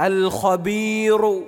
الخبير